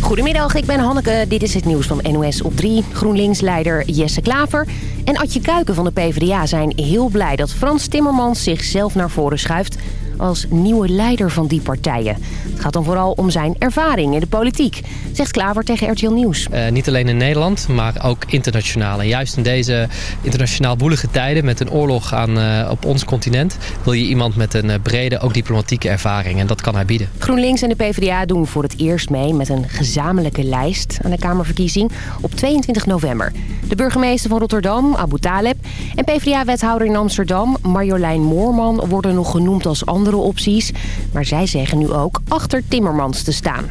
Goedemiddag, ik ben Hanneke. Dit is het nieuws van NOS op 3. GroenLinks-leider Jesse Klaver en Adje Kuiken van de PvdA zijn heel blij dat Frans Timmermans zichzelf naar voren schuift als nieuwe leider van die partijen. Het gaat dan vooral om zijn ervaring in de politiek, zegt Klaver tegen RTL Nieuws. Uh, niet alleen in Nederland, maar ook internationaal. En juist in deze internationaal woelige tijden met een oorlog aan, uh, op ons continent... wil je iemand met een uh, brede, ook diplomatieke ervaring. En dat kan hij bieden. GroenLinks en de PvdA doen voor het eerst mee met een gezamenlijke lijst aan de Kamerverkiezing op 22 november. De burgemeester van Rotterdam, Abu Taleb, en PvdA-wethouder in Amsterdam, Marjolein Moorman, worden nog genoemd als andere opties. Maar zij zeggen nu ook achter Timmermans te staan.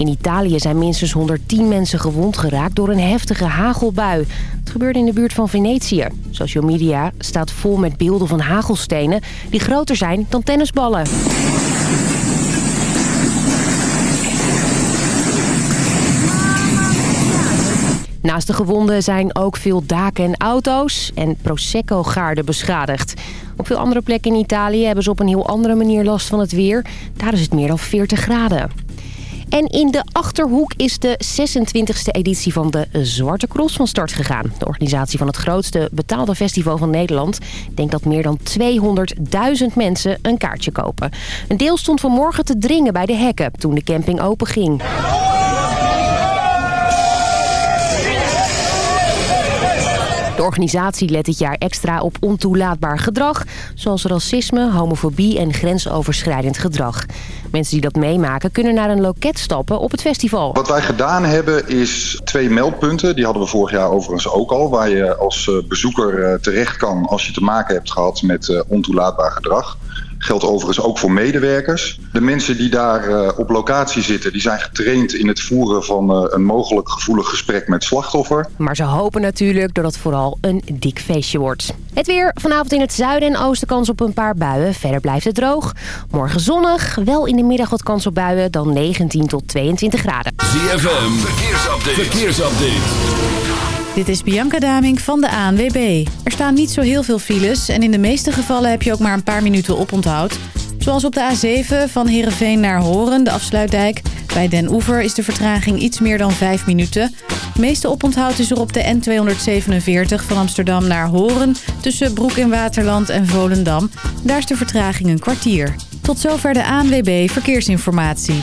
In Italië zijn minstens 110 mensen gewond geraakt door een heftige hagelbui. Het gebeurde in de buurt van Venetië. Social media staat vol met beelden van hagelstenen die groter zijn dan tennisballen. Naast de gewonden zijn ook veel daken en auto's en Prosecco-gaarden beschadigd. Op veel andere plekken in Italië hebben ze op een heel andere manier last van het weer. Daar is het meer dan 40 graden. En in de Achterhoek is de 26e editie van de Zwarte Cross van start gegaan. De organisatie van het grootste betaalde festival van Nederland... denkt dat meer dan 200.000 mensen een kaartje kopen. Een deel stond vanmorgen te dringen bij de hekken toen de camping open ging. Organisatie let dit jaar extra op ontoelaatbaar gedrag... zoals racisme, homofobie en grensoverschrijdend gedrag. Mensen die dat meemaken kunnen naar een loket stappen op het festival. Wat wij gedaan hebben is twee meldpunten. Die hadden we vorig jaar overigens ook al. Waar je als bezoeker terecht kan als je te maken hebt gehad met ontoelaatbaar gedrag. Geldt overigens ook voor medewerkers. De mensen die daar uh, op locatie zitten... die zijn getraind in het voeren van uh, een mogelijk gevoelig gesprek met slachtoffer. Maar ze hopen natuurlijk dat het vooral een dik feestje wordt. Het weer vanavond in het zuiden en oosten kans op een paar buien. Verder blijft het droog. Morgen zonnig. Wel in de middag wat kans op buien. Dan 19 tot 22 graden. ZFM. Verkeersupdate. Verkeersupdate. Dit is Bianca Daming van de ANWB. Er staan niet zo heel veel files en in de meeste gevallen heb je ook maar een paar minuten oponthoud. Zoals op de A7 van Heerenveen naar Horen, de afsluitdijk. Bij Den Oever is de vertraging iets meer dan 5 minuten. Het meeste oponthoud is er op de N247 van Amsterdam naar Horen... tussen Broek in Waterland en Volendam. Daar is de vertraging een kwartier. Tot zover de ANWB Verkeersinformatie.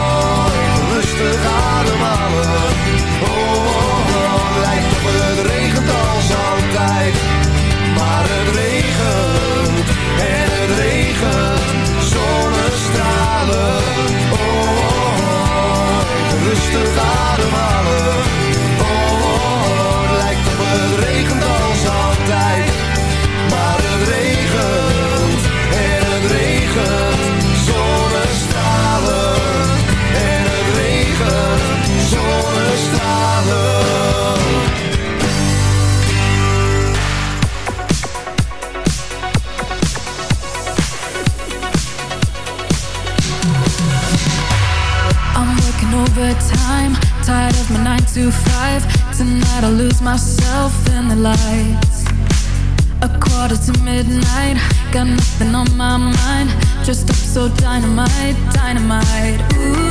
tired of my nine to five. Tonight I lose myself in the lights. A quarter to midnight, got nothing on my mind. Just up so dynamite, dynamite. Ooh,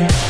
Yeah.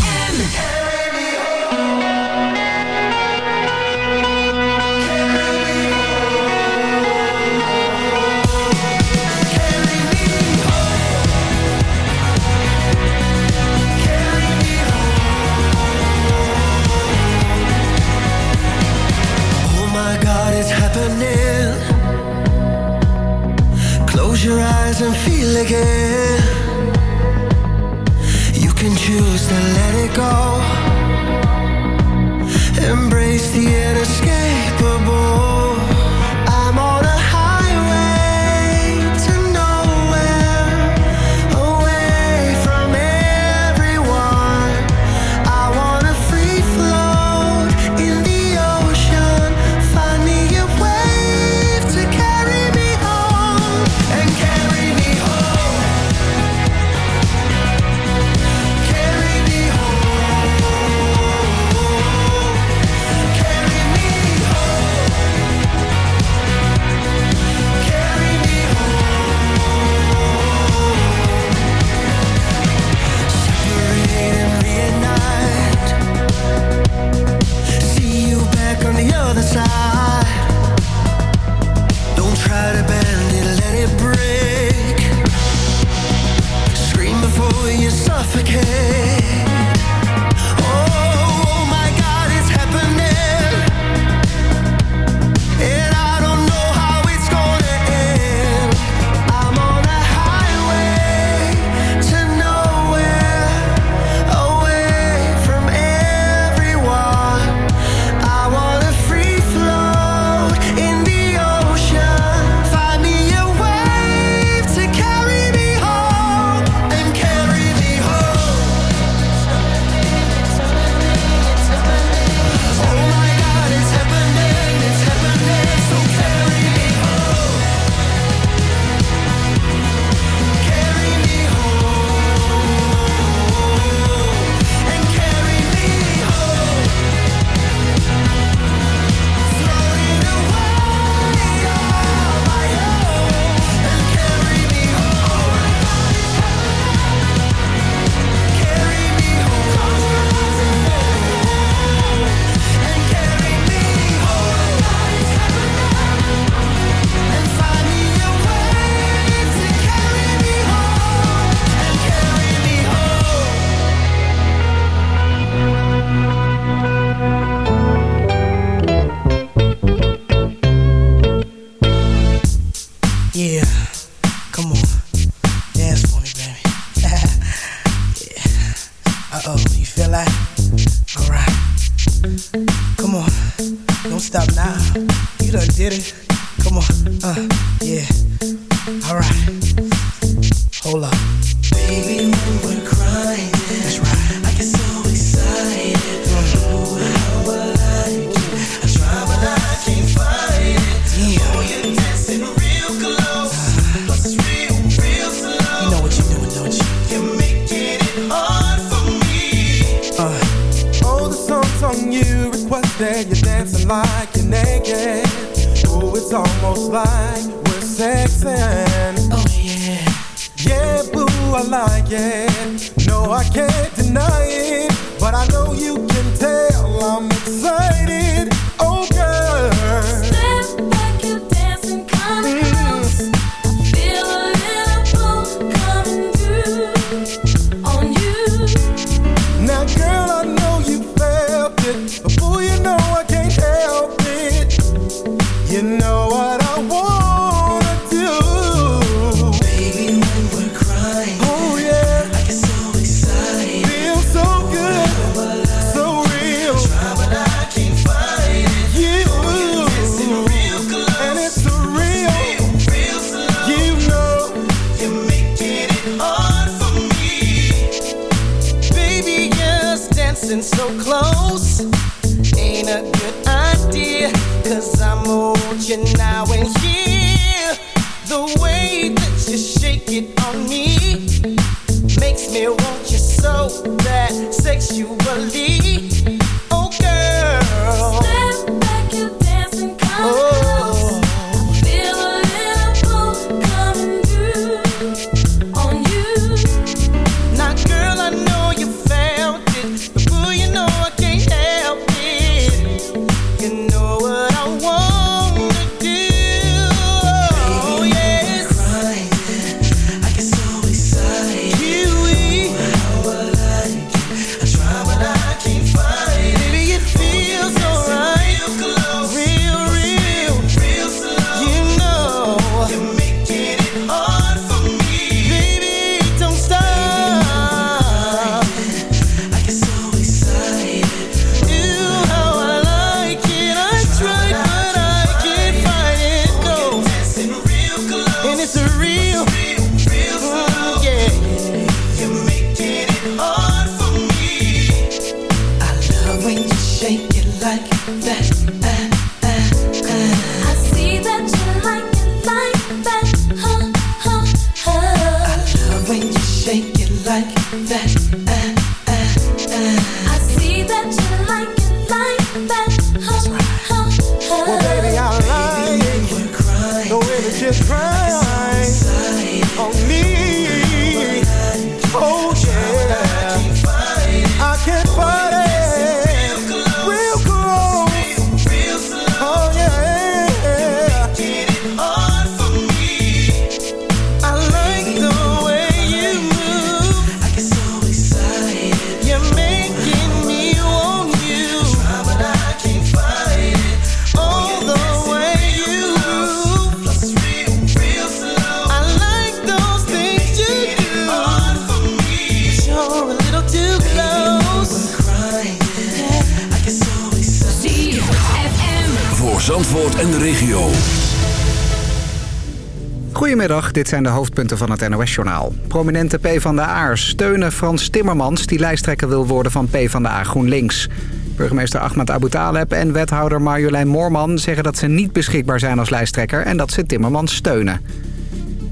Dit zijn de hoofdpunten van het NOS-journaal. Prominente PvdA'ers steunen Frans Timmermans... die lijsttrekker wil worden van PvdA GroenLinks. Burgemeester Ahmad Abu Taleb en wethouder Marjolein Moorman... zeggen dat ze niet beschikbaar zijn als lijsttrekker... en dat ze Timmermans steunen.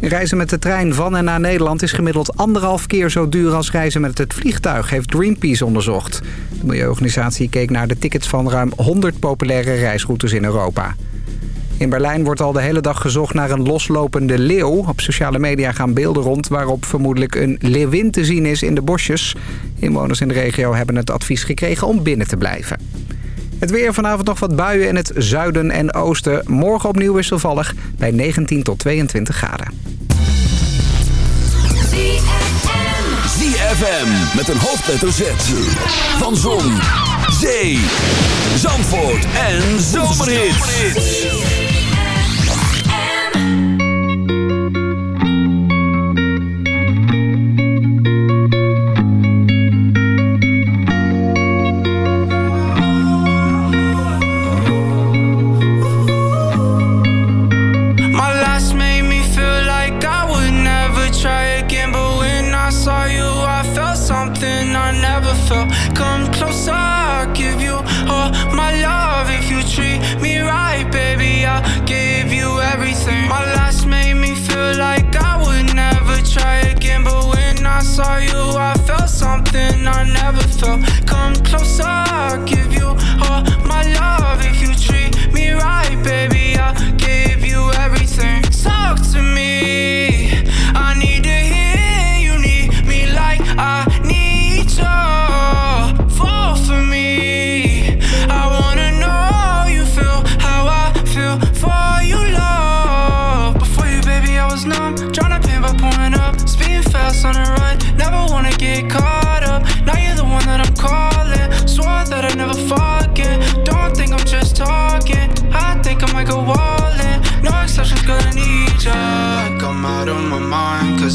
Reizen met de trein van en naar Nederland is gemiddeld anderhalf keer zo duur als reizen met het vliegtuig, heeft Greenpeace onderzocht. De milieuorganisatie keek naar de tickets van ruim 100 populaire reisroutes in Europa. In Berlijn wordt al de hele dag gezocht naar een loslopende leeuw. Op sociale media gaan beelden rond waarop vermoedelijk een leeuwin te zien is in de bosjes. Inwoners in de regio hebben het advies gekregen om binnen te blijven. Het weer vanavond nog wat buien in het zuiden en oosten. Morgen opnieuw wisselvallig bij 19 tot 22 graden. ZFM met een hoofdletter Z. Van Zon, Zee, Zandvoort en Zomerhits. I never felt. Come closer, I'll give you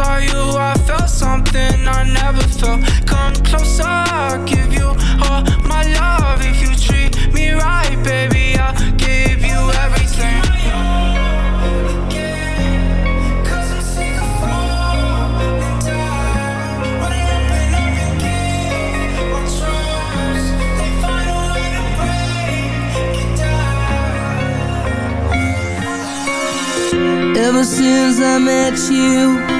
saw you, I felt something I never felt. Come closer, I'll give you all my love. If you treat me right, baby, I'll give you everything. Ever since I met you,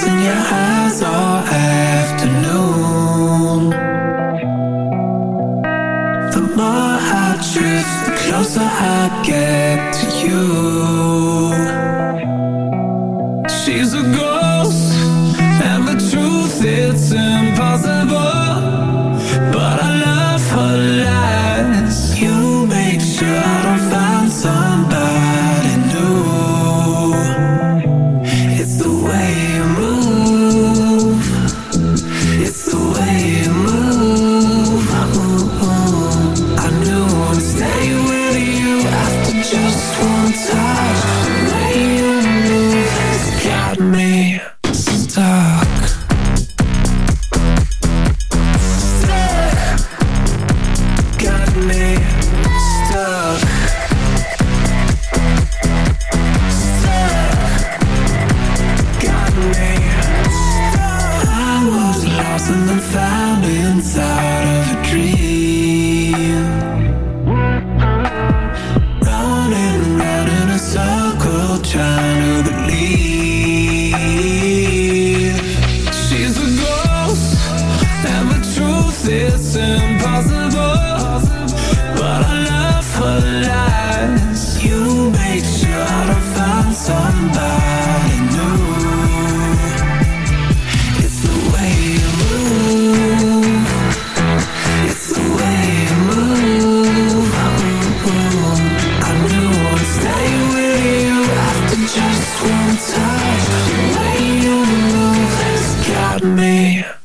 your eyes all afternoon. The more I drift, the closer I get to you.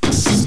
dance.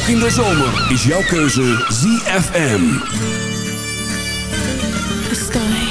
Ook in de zomer is jouw keuze ZFM. Estoy.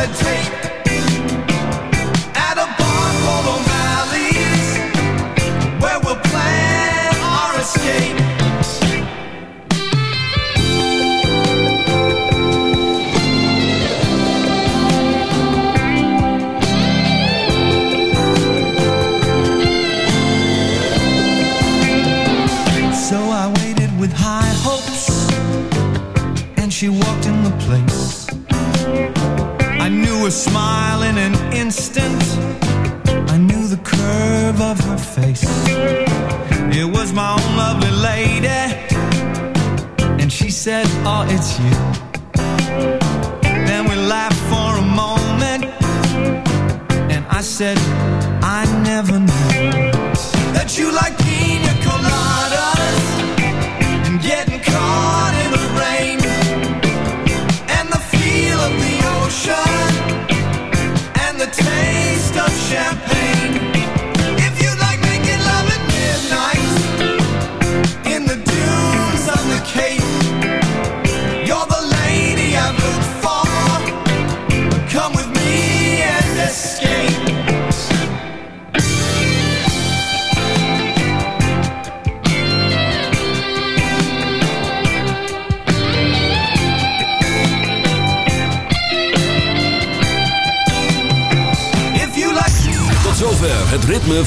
retreat.